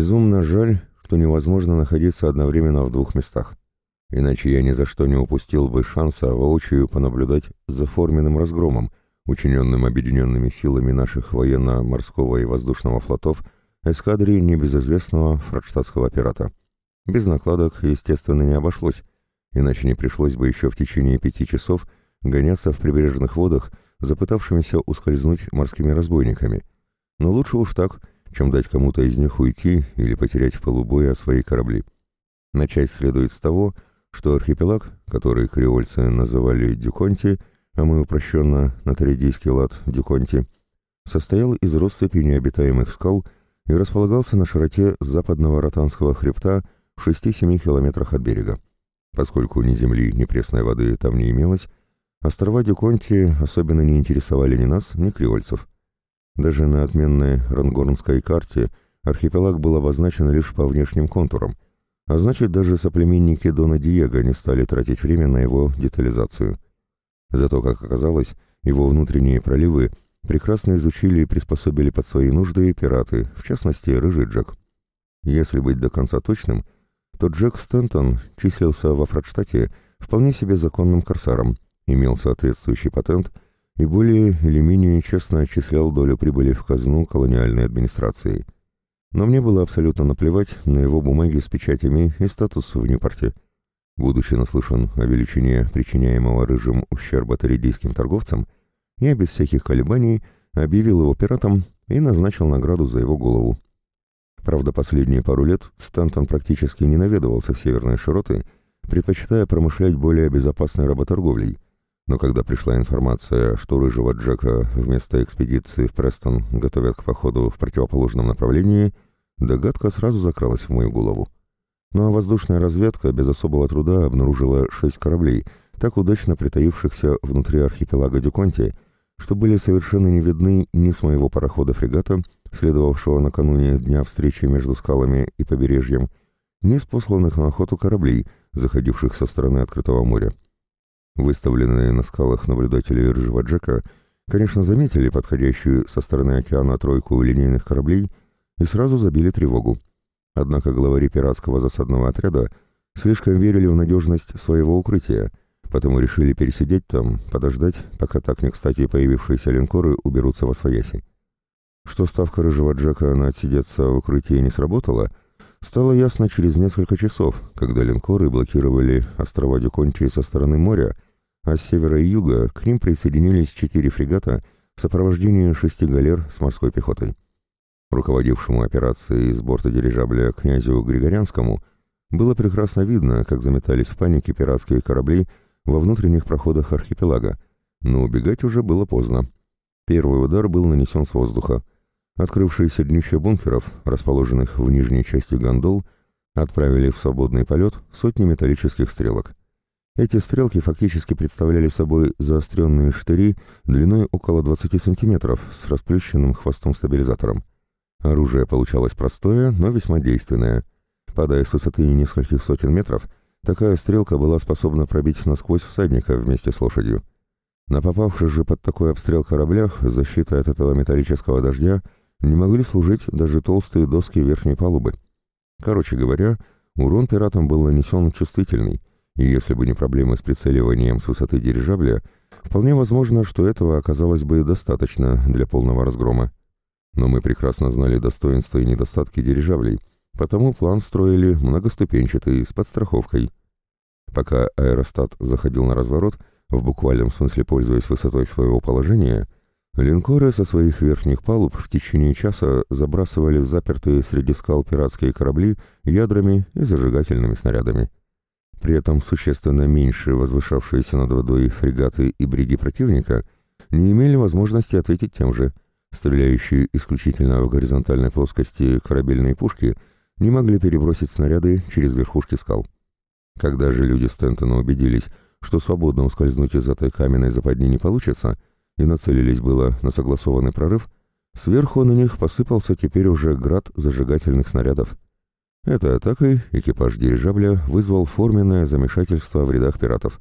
Безумно жаль, что невозможно находиться одновременно в двух местах. Иначе я ни за что не упустил бы шанса воочию понаблюдать за форменным разгромом, учиненным объединенными силами наших военно-морского и воздушного флотов эскадрии небезызвестного фрадштадтского пирата. Без накладок, естественно, не обошлось, иначе не пришлось бы еще в течение пяти часов гоняться в прибрежных водах за пытавшимися ускользнуть морскими разбойниками. Но лучше уж так, чем дать кому-то из них уйти или потерять в полубоя свои корабли. Начать следует с того, что архипелаг, который креольцы называли Дюконти, а мы упрощенно на таридийский лад Дюконти, состоял из россыпи необитаемых скал и располагался на широте западного Ротанского хребта в 6-7 километрах от берега. Поскольку ни земли, ни пресной воды там не имелось, острова Дюконти особенно не интересовали ни нас, ни креольцев. Даже на отменной рангорнской карте архипелаг был обозначен лишь по внешним контурам, а значит даже соплеменники Дона Диего не стали тратить время на его детализацию. Зато, как оказалось, его внутренние проливы прекрасно изучили и приспособили под свои нужды пираты, в частности, Рыжий Джек. Если быть до конца точным, то Джек Стентон числился во Фрадштадте вполне себе законным корсаром, имел соответствующий патент и более или менее честно отчислял долю прибыли в казну колониальной администрации. Но мне было абсолютно наплевать на его бумаги с печатями и статус в Ньюпорте. Будучи наслышан о величине причиняемого рыжим ущерба таридийским торговцам, я без всяких колебаний объявил его пиратом и назначил награду за его голову. Правда, последние пару лет Стантон практически не наведывался в северные широты, предпочитая промышлять более безопасной работорговлей. Но когда пришла информация, что рыжего Джека вместо экспедиции в Престон готовят к походу в противоположном направлении, догадка сразу закралась в мою голову. Ну а воздушная разведка без особого труда обнаружила шесть кораблей, так удачно притаившихся внутри архипелага Дюконти, что были совершенно не видны ни с моего парохода-фрегата, следовавшего накануне дня встречи между скалами и побережьем, ни с посланных на охоту кораблей, заходивших со стороны открытого моря. Выставленные на скалах наблюдатели Рыжего Джека, конечно, заметили подходящую со стороны океана тройку линейных кораблей и сразу забили тревогу. Однако главари пиратского засадного отряда слишком верили в надежность своего укрытия, потому решили пересидеть там, подождать, пока так не кстати появившиеся линкоры уберутся во свояси. Что ставка рыжего Джека на отсидеться в укрытии не сработала, стало ясно через несколько часов, когда линкоры блокировали острова Дюкончи со стороны моря, а с севера и юга к ним присоединились четыре фрегата в сопровождении шести галер с морской пехотой. Руководившему операцией с борта дирижабля князю Григорянскому было прекрасно видно, как заметались в панике пиратские корабли во внутренних проходах архипелага, но убегать уже было поздно. Первый удар был нанесен с воздуха. Открывшиеся днища бункеров, расположенных в нижней части гондол, отправили в свободный полет сотни металлических стрелок. Эти стрелки фактически представляли собой заостренные штыри длиной около 20 сантиметров с расплющенным хвостом-стабилизатором. Оружие получалось простое, но весьма действенное. Падая с высоты нескольких сотен метров, такая стрелка была способна пробить насквозь всадника вместе с лошадью. На попавших же под такой обстрел кораблях защита от этого металлического дождя не могли служить даже толстые доски верхней палубы. Короче говоря, урон пиратам был нанесен чувствительный, и если бы не проблемы с прицеливанием с высоты дирижабля, вполне возможно, что этого оказалось бы достаточно для полного разгрома. Но мы прекрасно знали достоинства и недостатки дирижаблей, потому план строили многоступенчатый, с подстраховкой. Пока аэростат заходил на разворот, в буквальном смысле пользуясь высотой своего положения, линкоры со своих верхних палуб в течение часа забрасывали запертые среди скал пиратские корабли ядрами и зажигательными снарядами. При этом существенно меньше возвышавшиеся над водой фрегаты и бриги противника не имели возможности ответить тем же – Стреляющие исключительно в горизонтальной плоскости корабельные пушки не могли перебросить снаряды через верхушки скал. Когда же люди Стентона убедились, что свободно ускользнуть из этой каменной западни не получится, и нацелились было на согласованный прорыв, сверху на них посыпался теперь уже град зажигательных снарядов. Этой атакой экипаж дирижабля вызвал форменное замешательство в рядах пиратов.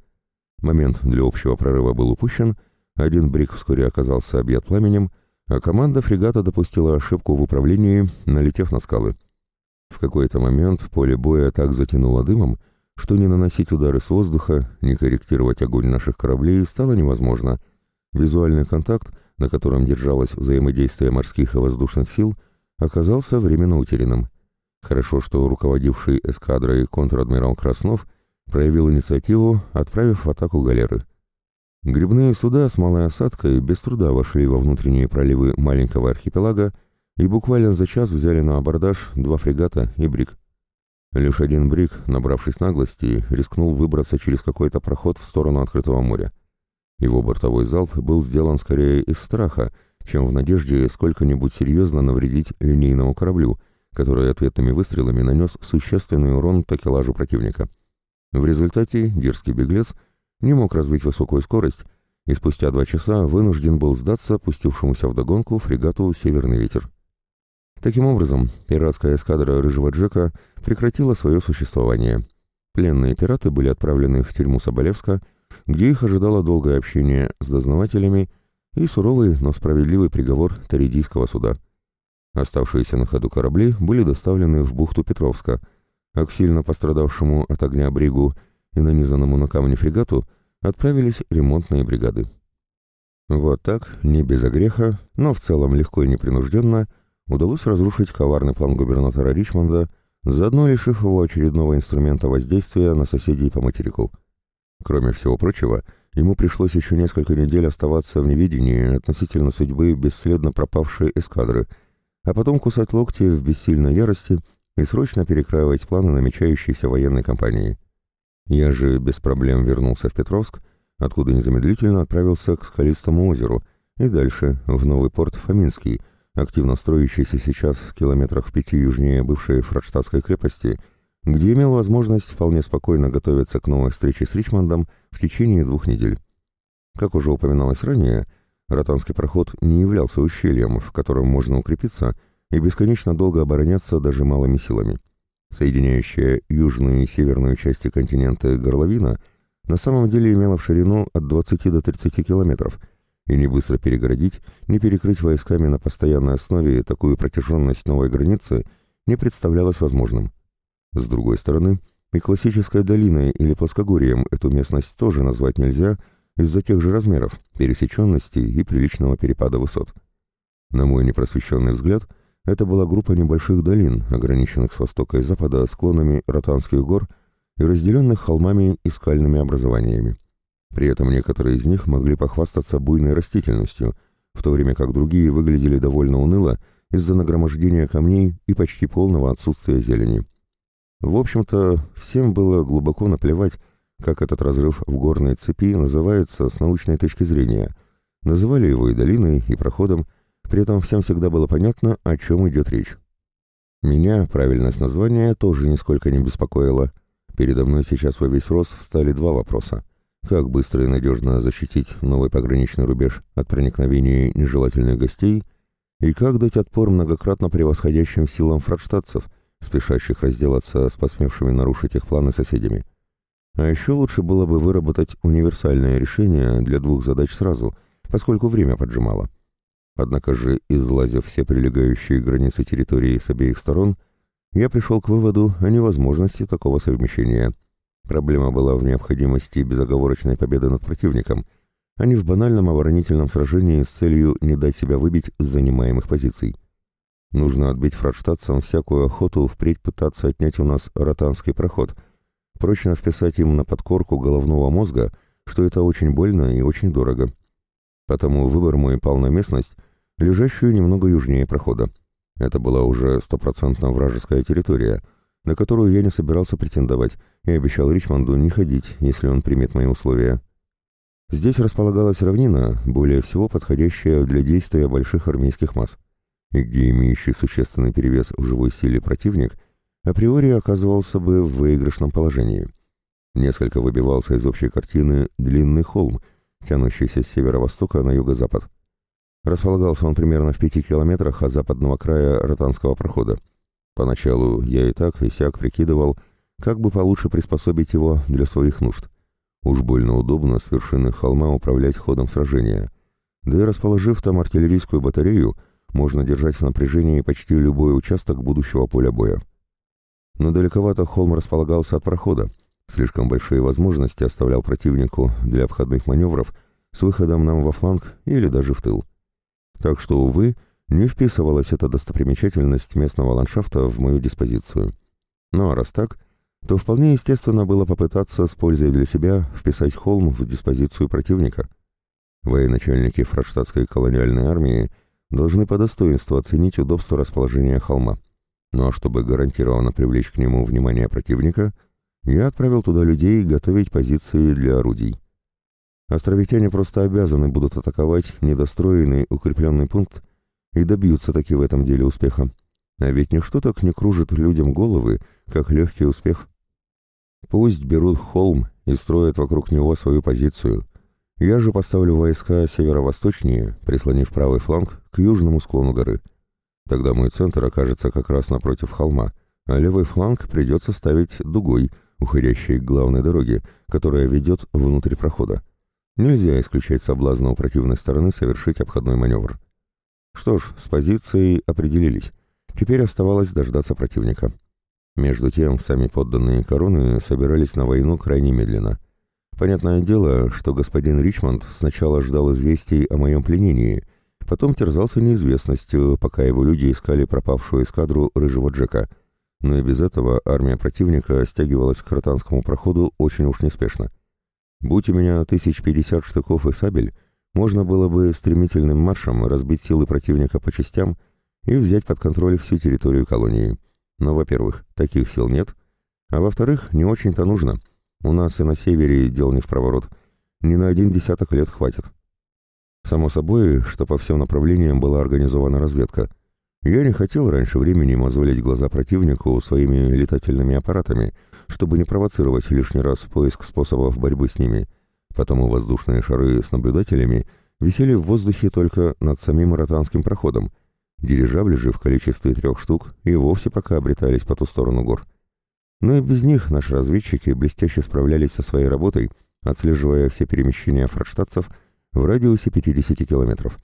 Момент для общего прорыва был упущен, один брик вскоре оказался объят пламенем, а команда фрегата допустила ошибку в управлении, налетев на скалы. В какой-то момент поле боя так затянуло дымом, что не наносить удары с воздуха, не корректировать огонь наших кораблей стало невозможно. Визуальный контакт, на котором держалось взаимодействие морских и воздушных сил, оказался временно утерянным. Хорошо, что руководивший эскадрой контр-адмирал Краснов проявил инициативу, отправив в атаку галеры. Грибные суда с малой осадкой без труда вошли во внутренние проливы маленького архипелага и буквально за час взяли на абордаж два фрегата и брик. Лишь один брик, набравшись наглости, рискнул выбраться через какой-то проход в сторону открытого моря. Его бортовой залп был сделан скорее из страха, чем в надежде сколько-нибудь серьезно навредить линейному кораблю, который ответными выстрелами нанес существенный урон такелажу противника. В результате дерзкий беглец не мог развить высокую скорость и спустя два часа вынужден был сдаться пустившемуся вдогонку фрегату «Северный ветер». Таким образом, пиратская эскадра Рыжего Джека прекратила свое существование. Пленные пираты были отправлены в тюрьму Соболевска, где их ожидало долгое общение с дознавателями и суровый, но справедливый приговор Таридийского суда. Оставшиеся на ходу корабли были доставлены в бухту Петровска, а к сильно пострадавшему от огня бригу и нанизанному на камни фрегату отправились ремонтные бригады. Вот так, не без огреха, но в целом легко и непринужденно, удалось разрушить коварный план губернатора Ричмонда, заодно лишив его очередного инструмента воздействия на соседей по материку. Кроме всего прочего, ему пришлось еще несколько недель оставаться в невидении относительно судьбы бесследно пропавшей эскадры, а потом кусать локти в бессильной ярости и срочно перекраивать планы намечающейся военной кампании. Я же без проблем вернулся в Петровск, откуда незамедлительно отправился к Скалистому озеру и дальше, в новый порт Фоминский, активно строящийся сейчас в километрах пяти южнее бывшей Фрадштадтской крепости, где имел возможность вполне спокойно готовиться к новой встрече с Ричмондом в течение двух недель. Как уже упоминалось ранее, Ротанский проход не являлся ущельем, в котором можно укрепиться и бесконечно долго обороняться даже малыми силами соединяющая южную и северную части континента горловина, на самом деле имела в ширину от 20 до 30 километров, и не быстро перегородить, не перекрыть войсками на постоянной основе такую протяженность новой границы не представлялось возможным. С другой стороны, и классической долиной или плоскогорьем эту местность тоже назвать нельзя из-за тех же размеров, пересеченности и приличного перепада высот. На мой непросвещенный взгляд – это была группа небольших долин, ограниченных с востока и запада склонами Ротанских гор и разделенных холмами и скальными образованиями. При этом некоторые из них могли похвастаться буйной растительностью, в то время как другие выглядели довольно уныло из-за нагромождения камней и почти полного отсутствия зелени. В общем-то, всем было глубоко наплевать, как этот разрыв в горной цепи называется с научной точки зрения. Называли его и долиной, и проходом, при этом всем всегда было понятно, о чем идет речь. Меня правильность названия тоже нисколько не беспокоила. Передо мной сейчас во весь рост встали два вопроса. Как быстро и надежно защитить новый пограничный рубеж от проникновения нежелательных гостей и как дать отпор многократно превосходящим силам фрадштадтцев, спешащих разделаться с посмевшими нарушить их планы соседями. А еще лучше было бы выработать универсальное решение для двух задач сразу, поскольку время поджимало. Однако же, излазив все прилегающие границы территории с обеих сторон, я пришел к выводу о невозможности такого совмещения. Проблема была в необходимости безоговорочной победы над противником, а не в банальном оборонительном сражении с целью не дать себя выбить с занимаемых позиций. Нужно отбить фрадштадцам всякую охоту впредь пытаться отнять у нас ротанский проход, прочно вписать им на подкорку головного мозга, что это очень больно и очень дорого. Потому выбор мой пал на местность, лежащую немного южнее прохода. Это была уже стопроцентно вражеская территория, на которую я не собирался претендовать и обещал Ричмонду не ходить, если он примет мои условия. Здесь располагалась равнина, более всего подходящая для действия больших армейских масс, и где имеющий существенный перевес в живой силе противник априори оказывался бы в выигрышном положении. Несколько выбивался из общей картины длинный холм, тянущийся с северо-востока на юго-запад. Располагался он примерно в пяти километрах от западного края Ротанского прохода. Поначалу я и так, и сяк прикидывал, как бы получше приспособить его для своих нужд. Уж больно удобно с вершины холма управлять ходом сражения. Да и расположив там артиллерийскую батарею, можно держать в напряжении почти любой участок будущего поля боя. но далековато холм располагался от прохода, слишком большие возможности оставлял противнику для обходных маневров с выходом нам во фланг или даже в тыл. Так что, увы, не вписывалась эта достопримечательность местного ландшафта в мою диспозицию. Ну а раз так, то вполне естественно было попытаться с пользой для себя вписать холм в диспозицию противника. Военачальники фрадштадтской колониальной армии должны по достоинству оценить удобство расположения холма. Ну а чтобы гарантированно привлечь к нему внимание противника, я отправил туда людей готовить позиции для орудий. Островитяне просто обязаны будут атаковать недостроенный укрепленный пункт и добьются таки в этом деле успеха. А ведь ничто так не кружит людям головы, как легкий успех. Пусть берут холм и строят вокруг него свою позицию. Я же поставлю войска северо-восточнее, прислонив правый фланг к южному склону горы. Тогда мой центр окажется как раз напротив холма, а левый фланг придется ставить дугой, уходящей к главной дороге, которая ведет внутрь прохода. Нельзя исключать соблазна у противной стороны совершить обходной маневр. Что ж, с позицией определились. Теперь оставалось дождаться противника. Между тем, сами подданные короны собирались на войну крайне медленно. Понятное дело, что господин Ричмонд сначала ждал известий о моем пленении, потом терзался неизвестностью, пока его люди искали пропавшую эскадру Рыжего Джека. Но и без этого армия противника стягивалась к Хартанскому проходу очень уж неспешно. Будь у меня тысяч пятьдесят штыков и сабель, можно было бы стремительным маршем разбить силы противника по частям и взять под контроль всю территорию колонии. Но, во-первых, таких сил нет, а во-вторых, не очень-то нужно. У нас и на севере дел не в проворот. Ни на один десяток лет хватит. Само собой, что по всем направлениям была организована разведка. Я не хотел раньше времени мозолить глаза противнику своими летательными аппаратами, чтобы не провоцировать лишний раз поиск способов борьбы с ними — потому воздушные шары с наблюдателями висели в воздухе только над самим ротанским проходом. Дирижабли же в количестве трех штук и вовсе пока обретались по ту сторону гор. Но и без них наши разведчики блестяще справлялись со своей работой, отслеживая все перемещения фрадштадцев в радиусе 50 километров.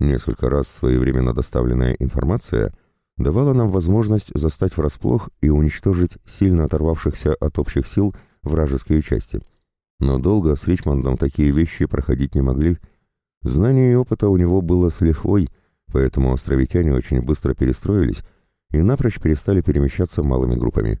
Несколько раз своевременно доставленная информация давала нам возможность застать врасплох и уничтожить сильно оторвавшихся от общих сил вражеские части – но долго с Ричмондом такие вещи проходить не могли. Знания и опыта у него было с лихвой, поэтому островитяне очень быстро перестроились и напрочь перестали перемещаться малыми группами.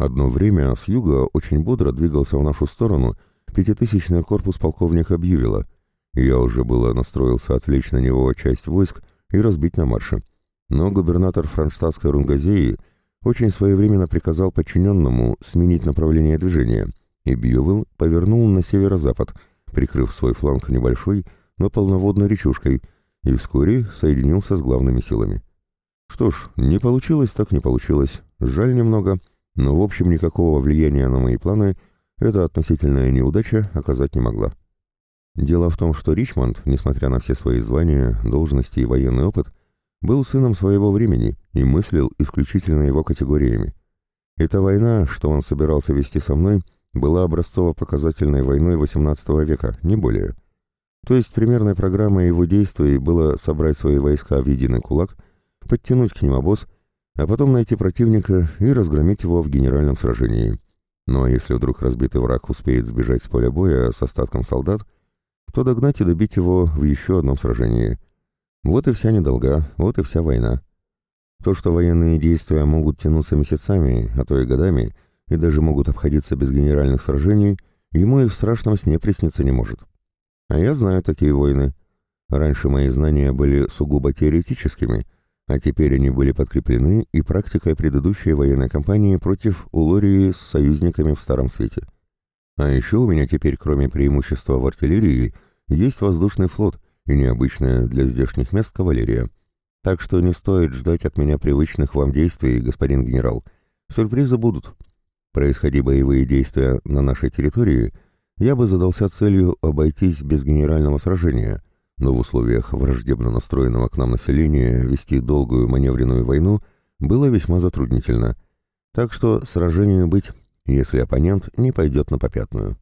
Одно время с юга очень бодро двигался в нашу сторону пятитысячный корпус полковника Бьювила, и я уже было настроился отвлечь на него часть войск и разбить на марше. Но губернатор франштадтской Рунгазеи очень своевременно приказал подчиненному сменить направление движения — и Бьювелл повернул на северо-запад, прикрыв свой фланг небольшой, но полноводной речушкой, и вскоре соединился с главными силами. Что ж, не получилось так не получилось, жаль немного, но в общем никакого влияния на мои планы эта относительная неудача оказать не могла. Дело в том, что Ричмонд, несмотря на все свои звания, должности и военный опыт, был сыном своего времени и мыслил исключительно его категориями. Эта война, что он собирался вести со мной, — была образцово-показательной войной XVIII века, не более. То есть примерной программой его действий было собрать свои войска в единый кулак, подтянуть к ним обоз, а потом найти противника и разгромить его в генеральном сражении. Ну а если вдруг разбитый враг успеет сбежать с поля боя с остатком солдат, то догнать и добить его в еще одном сражении. Вот и вся недолга, вот и вся война. То, что военные действия могут тянуться месяцами, а то и годами – и даже могут обходиться без генеральных сражений, ему и в страшном сне присниться не может. А я знаю такие войны. Раньше мои знания были сугубо теоретическими, а теперь они были подкреплены и практикой предыдущей военной кампании против Улории с союзниками в Старом Свете. А еще у меня теперь, кроме преимущества в артиллерии, есть воздушный флот и необычная для здешних мест кавалерия. Так что не стоит ждать от меня привычных вам действий, господин генерал. Сюрпризы будут. Происходи боевые действия на нашей территории, я бы задался целью обойтись без генерального сражения, но в условиях враждебно настроенного к нам населения вести долгую маневренную войну было весьма затруднительно. Так что сражению быть, если оппонент не пойдет на попятную.